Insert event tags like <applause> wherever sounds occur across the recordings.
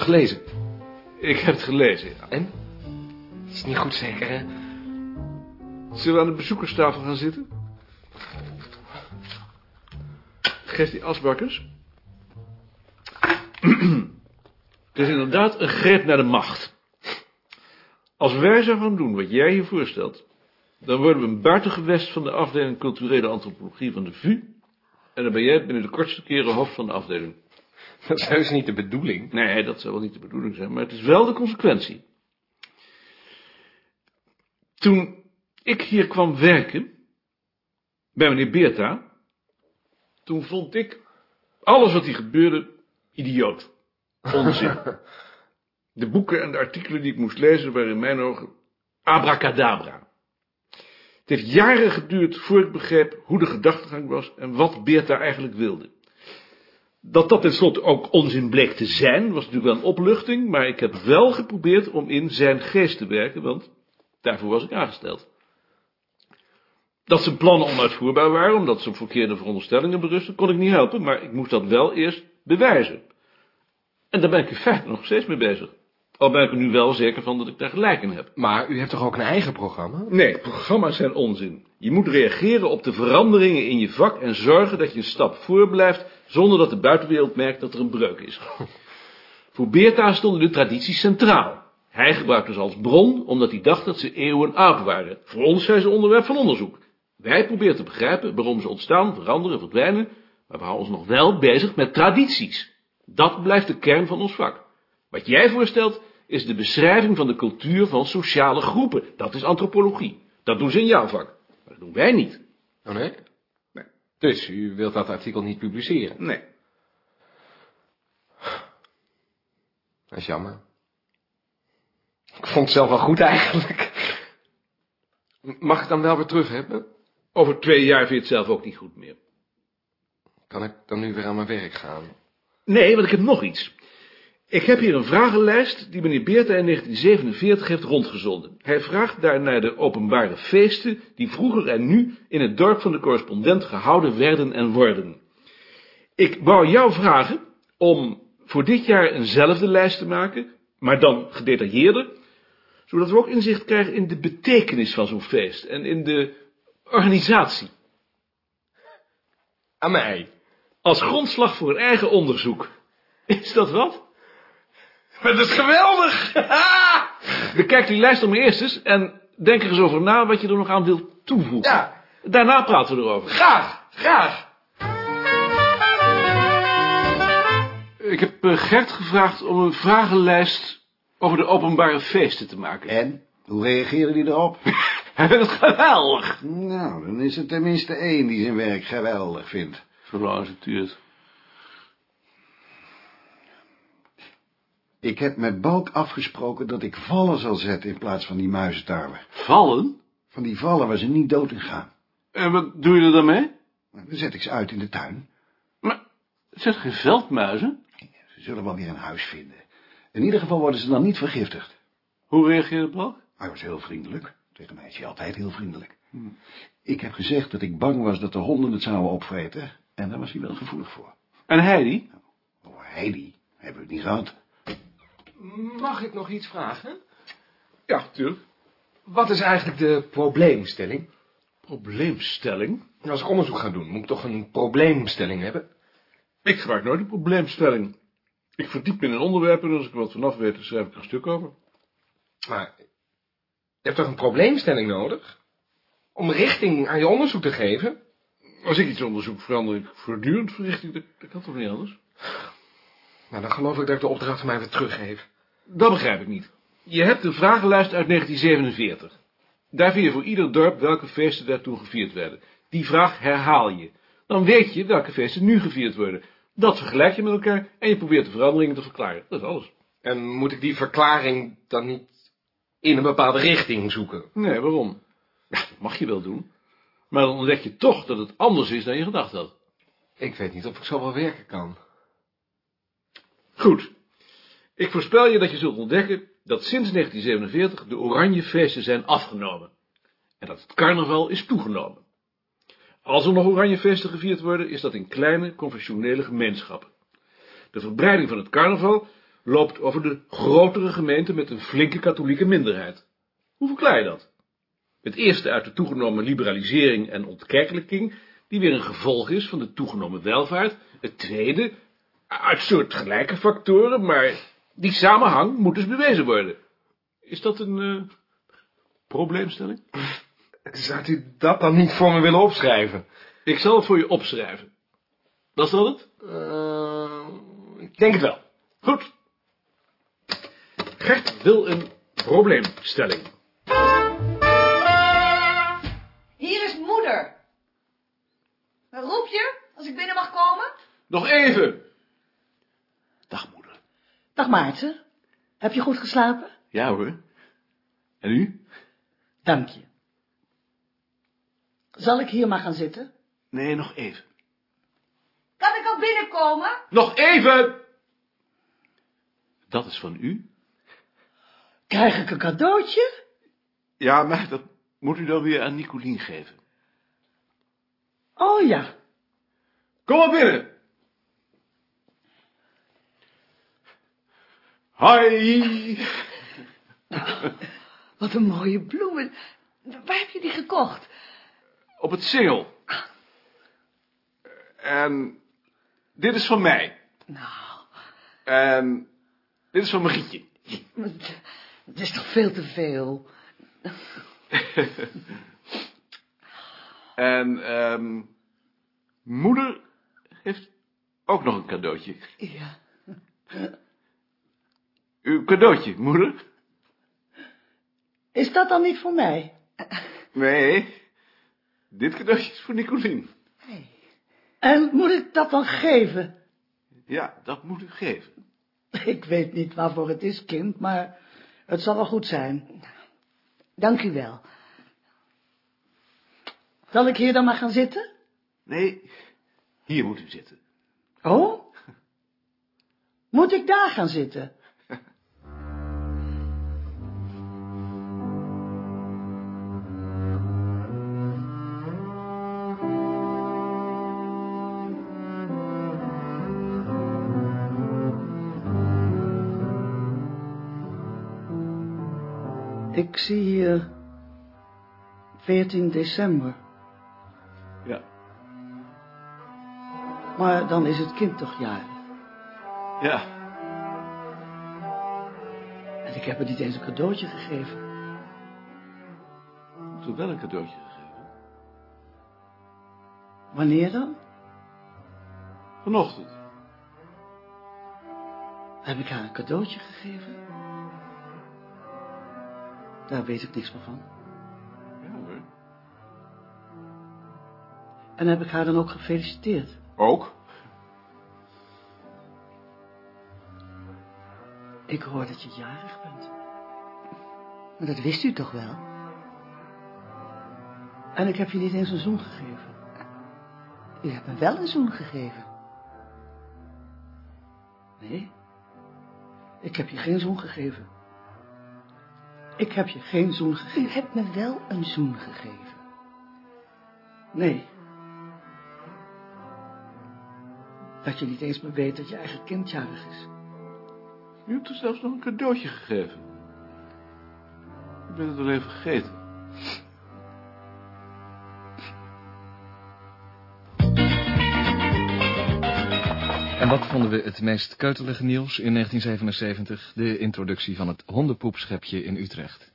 Het gelezen? Ik heb het gelezen, ja. En? Het is niet goed zeker, hè? Zullen we aan de bezoekerstafel gaan zitten? Geef die asbakkers. Het <clears throat> is inderdaad een greep naar de macht. Als wij zo gaan doen wat jij je voorstelt, dan worden we een buitengewest van de afdeling culturele antropologie van de VU. En dan ben jij binnen de kortste keren hoofd van de afdeling. <laughs> Dat is heus niet de bedoeling. Nee, dat zou wel niet de bedoeling zijn, maar het is wel de consequentie. Toen ik hier kwam werken, bij meneer Beerta, toen vond ik alles wat hier gebeurde idioot. Onzin. <laughs> De boeken en de artikelen die ik moest lezen waren in mijn ogen abracadabra. Het heeft jaren geduurd voor ik begreep hoe de gedachtegang was en wat Beerta eigenlijk wilde. Dat dat tenslotte ook onzin bleek te zijn, was natuurlijk wel een opluchting, maar ik heb wel geprobeerd om in zijn geest te werken, want daarvoor was ik aangesteld. Dat zijn plannen onuitvoerbaar waren, omdat ze op verkeerde veronderstellingen berusten, kon ik niet helpen, maar ik moest dat wel eerst bewijzen. En daar ben ik in feite nog steeds mee bezig. Al ben ik er nu wel zeker van dat ik daar gelijk in heb. Maar u hebt toch ook een eigen programma? Nee, programma's zijn onzin. Je moet reageren op de veranderingen in je vak en zorgen dat je een stap voor blijft, zonder dat de buitenwereld merkt dat er een breuk is. <laughs> Voor Beerta stonden de tradities centraal. Hij gebruikte ze als bron, omdat hij dacht dat ze eeuwen oud waren. Voor ons zijn ze onderwerp van onderzoek. Wij proberen te begrijpen waarom ze ontstaan, veranderen, verdwijnen, maar we houden ons nog wel bezig met tradities. Dat blijft de kern van ons vak. Wat jij voorstelt, is de beschrijving van de cultuur van sociale groepen. Dat is antropologie. Dat doen ze in jouw vak. Maar dat doen wij niet. Oh nee? Nee. Dus u wilt dat artikel niet publiceren? Nee. Dat is jammer. Ik vond het zelf wel goed eigenlijk. Mag ik het dan wel weer terug hebben? Over twee jaar vind je het zelf ook niet goed meer. Kan ik dan nu weer aan mijn werk gaan? Nee, want ik heb nog iets. Ik heb hier een vragenlijst die meneer Beerta in 1947 heeft rondgezonden. Hij vraagt daar naar de openbare feesten die vroeger en nu in het dorp van de correspondent gehouden werden en worden. Ik wou jou vragen om voor dit jaar eenzelfde lijst te maken, maar dan gedetailleerder, zodat we ook inzicht krijgen in de betekenis van zo'n feest en in de organisatie. Aan mij? Als grondslag voor een eigen onderzoek. Is dat wat? Dat is geweldig! <laughs> Bekijk die lijst om eerst eens en denk er eens over na wat je er nog aan wilt toevoegen. Ja, Daarna praten we erover. graag, graag. Ik heb eh, Gert gevraagd om een vragenlijst over de openbare feesten te maken. En? Hoe reageren die erop? <laughs> Hij vindt het geweldig. nou, dan is er tenminste één die zijn werk geweldig vindt. Zolang het duurt. Ik heb met Balk afgesproken dat ik vallen zal zetten in plaats van die muizentarwe. Vallen? Van die vallen waar ze niet dood in gaan. En wat doe je er dan mee? Nou, Dan zet ik ze uit in de tuin. Maar het zijn geen veldmuizen? Ze zullen wel weer een huis vinden. In ieder geval worden ze dan niet vergiftigd. Hoe reageerde Balk? Hij was heel vriendelijk. Tegen mij is hij altijd heel vriendelijk. Ik heb gezegd dat ik bang was dat de honden het zouden opvreten. En daar was hij wel gevoelig voor. En Heidi? Oh, Heidi, hebben we het niet gehad. Mag ik nog iets vragen? Ja, tuurlijk. Wat is eigenlijk de probleemstelling? Probleemstelling? Als ik onderzoek ga doen, moet ik toch een probleemstelling hebben? Ik gebruik nooit een probleemstelling. Ik verdiep me in een onderwerp en als ik er wat vanaf weet, dan schrijf ik er een stuk over. Maar je hebt toch een probleemstelling nodig? Om richting aan je onderzoek te geven? Als ik iets onderzoek, verander ik voortdurend van richting. Dat, dat kan toch niet anders? Nou, dan geloof ik dat ik de opdracht van mij weer teruggeef. Dat begrijp ik niet. Je hebt een vragenlijst uit 1947. Daar vind je voor ieder dorp welke feesten daartoe gevierd werden. Die vraag herhaal je. Dan weet je welke feesten nu gevierd worden. Dat vergelijk je met elkaar en je probeert de veranderingen te verklaren. Dat is alles. En moet ik die verklaring dan niet in een bepaalde richting zoeken? Nee, waarom? Ja, dat mag je wel doen. Maar dan ontdek je toch dat het anders is dan je gedacht had. Ik weet niet of ik zo wel werken kan. Goed. Ik voorspel je dat je zult ontdekken dat sinds 1947 de Oranjefeesten zijn afgenomen. En dat het carnaval is toegenomen. Als er nog Oranjefeesten gevierd worden, is dat in kleine, conventionele gemeenschappen. De verbreiding van het carnaval loopt over de grotere gemeente met een flinke katholieke minderheid. Hoe verklaar je dat? Het eerste uit de toegenomen liberalisering en ontkerkelijking, die weer een gevolg is van de toegenomen welvaart. Het tweede, uit soortgelijke factoren, maar die samenhang moet dus bewezen worden. Is dat een uh, probleemstelling? Zou u dat dan niet voor me willen opschrijven? Ik zal het voor je opschrijven. Was dat het? Uh, ik denk het wel. Goed. Gert wil een probleemstelling. Hier is moeder. Roep je, als ik binnen mag komen? Nog even. Dag, Maarten. Heb je goed geslapen? Ja, hoor. En u? Dank je. Zal ik hier maar gaan zitten? Nee, nog even. Kan ik al binnenkomen? Nog even! Dat is van u? Krijg ik een cadeautje? Ja, maar dat moet u dan weer aan Nicolien geven. Oh ja. Kom maar binnen. Hoi. Wat een mooie bloemen. Waar heb je die gekocht? Op het singel. En dit is van mij. Nou, En dit is van Marietje. het is toch veel te veel. <laughs> En, ehm moeder heeft ook nog een cadeautje. Ja. Uw cadeautje, moeder? Is dat dan niet voor mij? Nee, dit cadeautje is voor Nicolien. En moet ik dat dan geven? Ja, dat moet u geven. Ik weet niet waarvoor het is, kind, maar het zal wel goed zijn. Dank u wel. Zal ik hier dan maar gaan zitten? Nee, hier moet u zitten. Oh? Moet ik daar gaan zitten? Ik zie hier 14 december, Ja, maar dan is het kind toch jarig. ja. En ik heb het niet eens een cadeautje gegeven. U wel een cadeautje gegeven? Wanneer dan? Vanochtend. Heb ik haar een cadeautje gegeven? Daar weet ik niks meer van. Ja hoor. En heb ik haar dan ook gefeliciteerd? Ook? Ik hoor dat je jarig bent. Maar dat wist u toch wel? En ik heb je niet eens een zoen gegeven. U hebt me wel een zoen gegeven. Nee, ik heb je geen zoen gegeven. Ik heb je geen zoen gegeven. U hebt me wel een zoen gegeven. Nee. Dat je niet eens meer weet dat je eigen kind jarig is. U hebt er zelfs nog een cadeautje gegeven. Ik ben het al even vergeten. En wat vonden we het meest keutelige nieuws in 1977? De introductie van het hondenpoepschepje in Utrecht.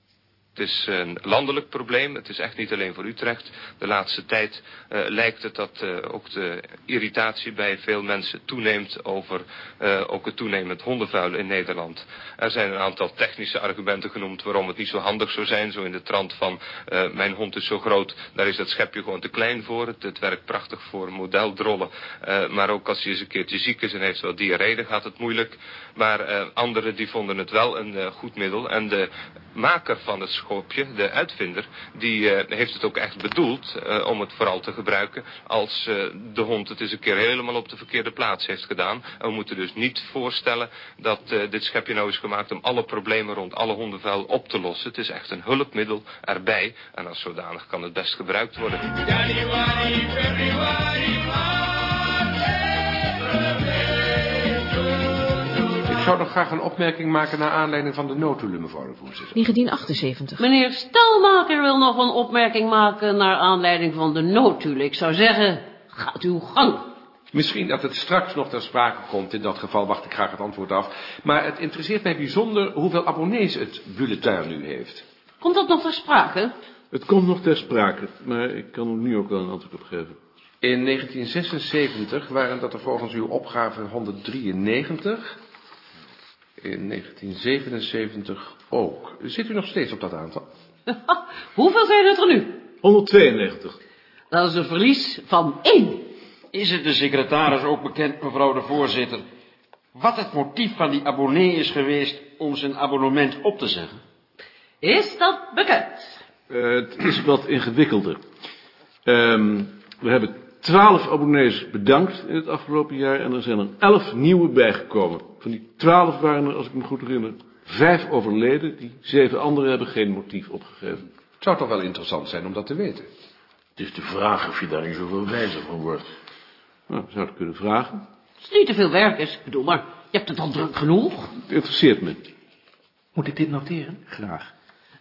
Het is een landelijk probleem. Het is echt niet alleen voor Utrecht. De laatste tijd uh, lijkt het dat uh, ook de irritatie bij veel mensen toeneemt over uh, ook het toenemend hondenvuil in Nederland. Er zijn een aantal technische argumenten genoemd waarom het niet zo handig zou zijn. Zo in de trant van mijn hond is zo groot, daar is dat schepje gewoon te klein voor. Het, werkt prachtig voor modeldrollen. maar ook als hij eens een keertje ziek is en heeft wat diarree, dan gaat het moeilijk. Maar anderen die vonden het wel een goed middel. En de maker van het de uitvinder, die uh, heeft het ook echt bedoeld uh, om het vooral te gebruiken als uh, de hond het eens een keer helemaal op de verkeerde plaats heeft gedaan. En we moeten dus niet voorstellen dat dit schepje nou is gemaakt om alle problemen rond alle hondenvuil op te lossen. Het is echt een hulpmiddel erbij en als zodanig kan het best gebruikt worden. Zou nog graag een opmerking maken naar aanleiding van de notulen, mevrouw de voorzitter. 1978. Meneer Stelmaker wil nog een opmerking maken naar aanleiding van de notulen. Ik zou zeggen, gaat uw gang. Misschien dat het straks nog ter sprake komt. In dat geval wacht ik graag het antwoord af. Maar het interesseert mij bijzonder hoeveel abonnees het bulletin nu heeft. Komt dat nog ter sprake? Het komt nog ter sprake, maar ik kan er nu ook wel een antwoord op geven. In 1976 waren dat er volgens uw opgave 193. In 1977 ook. Zit u nog steeds op dat aantal? <laughs> Hoeveel zijn het er nu? 192. Dat is een verlies van één. Is het de secretaris ook bekend, mevrouw de voorzitter, wat het motief van die abonnee is geweest om zijn abonnement op te zeggen? Is dat bekend? Eh, het is wat ingewikkelder. Ehm, we hebben twaalf abonnees bedankt in het afgelopen jaar en er zijn er elf nieuwe bijgekomen. Van die twaalf waren er, als ik me goed herinner, vijf overleden. Die zeven anderen hebben geen motief opgegeven. Het zou toch wel interessant zijn om dat te weten. Het is de vraag of je daar niet zoveel wijzer van wordt. Nou, zou het kunnen vragen. Als het niet te veel werk is, ik bedoel maar, je hebt het al druk genoeg. Het interesseert me. Moet ik dit noteren? Graag.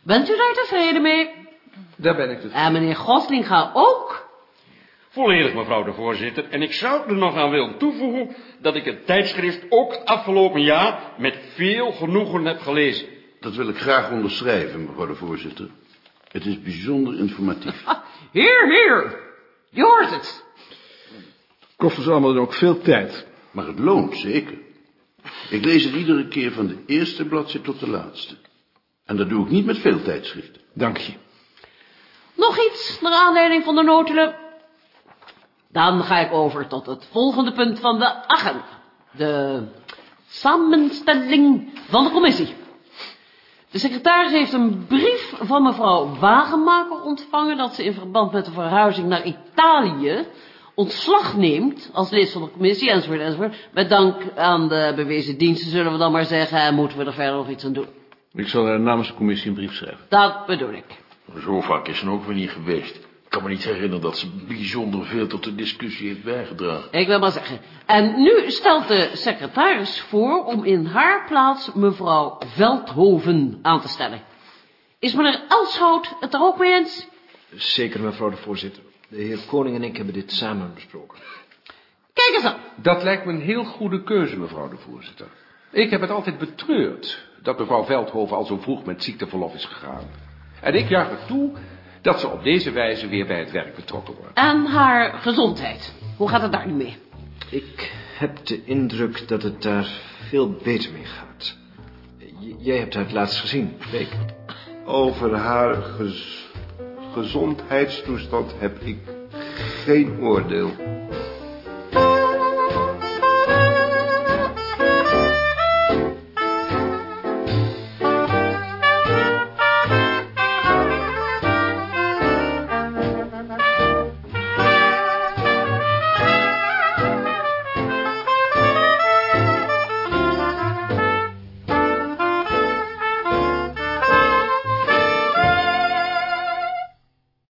Bent u daar tevreden mee? Daar ben ik dus. En meneer Goslinga ook? Volledig, mevrouw de voorzitter. En ik zou er nog aan willen toevoegen dat ik het tijdschrift ook het afgelopen jaar met veel genoegen heb gelezen. Dat wil ik graag onderschrijven, mevrouw de voorzitter. Het is bijzonder informatief. <laughs> Hier, hier. Je hoort het. Kost ons allemaal dan ook veel tijd. Maar het loont, zeker. Ik lees het iedere keer van de eerste bladzijde tot de laatste. En dat doe ik niet met veel tijdschriften. Dank je. Nog iets naar aanleiding van de notulen? Dan ga ik over tot het volgende punt van de agenda. De samenstelling van de commissie. De secretaris heeft een brief van mevrouw Wagenmaker ontvangen... dat ze in verband met de verhuizing naar Italië... ontslag neemt als lid van de commissie, enzovoort, enzovoort. Met dank aan de bewezen diensten, zullen we dan maar zeggen... en moeten we er verder nog iets aan doen. Ik zal haar namens de commissie een brief schrijven. Dat bedoel ik. Zo vaak is ze ook weer niet geweest. Ik kan me niet herinneren dat ze bijzonder veel tot de discussie heeft bijgedragen. Ik wil maar zeggen. En nu stelt de secretaris voor om in haar plaats mevrouw Veldhoven aan te stellen. Is meneer Elshout het er ook mee eens? Zeker, mevrouw de voorzitter. De heer Koning en ik hebben dit samen besproken. Kijk eens aan. Dat lijkt me een heel goede keuze, mevrouw de voorzitter. Ik heb het altijd betreurd dat mevrouw Veldhoven al zo vroeg met ziekteverlof is gegaan. En ik juich er toe dat ze op deze wijze weer bij het werk betrokken wordt. En haar gezondheid. Hoe gaat het daar nu mee? Ik heb de indruk dat het daar veel beter mee gaat. J- jij hebt haar het laatst gezien, Beek. Over haar gez- gezondheidstoestand heb ik geen oordeel.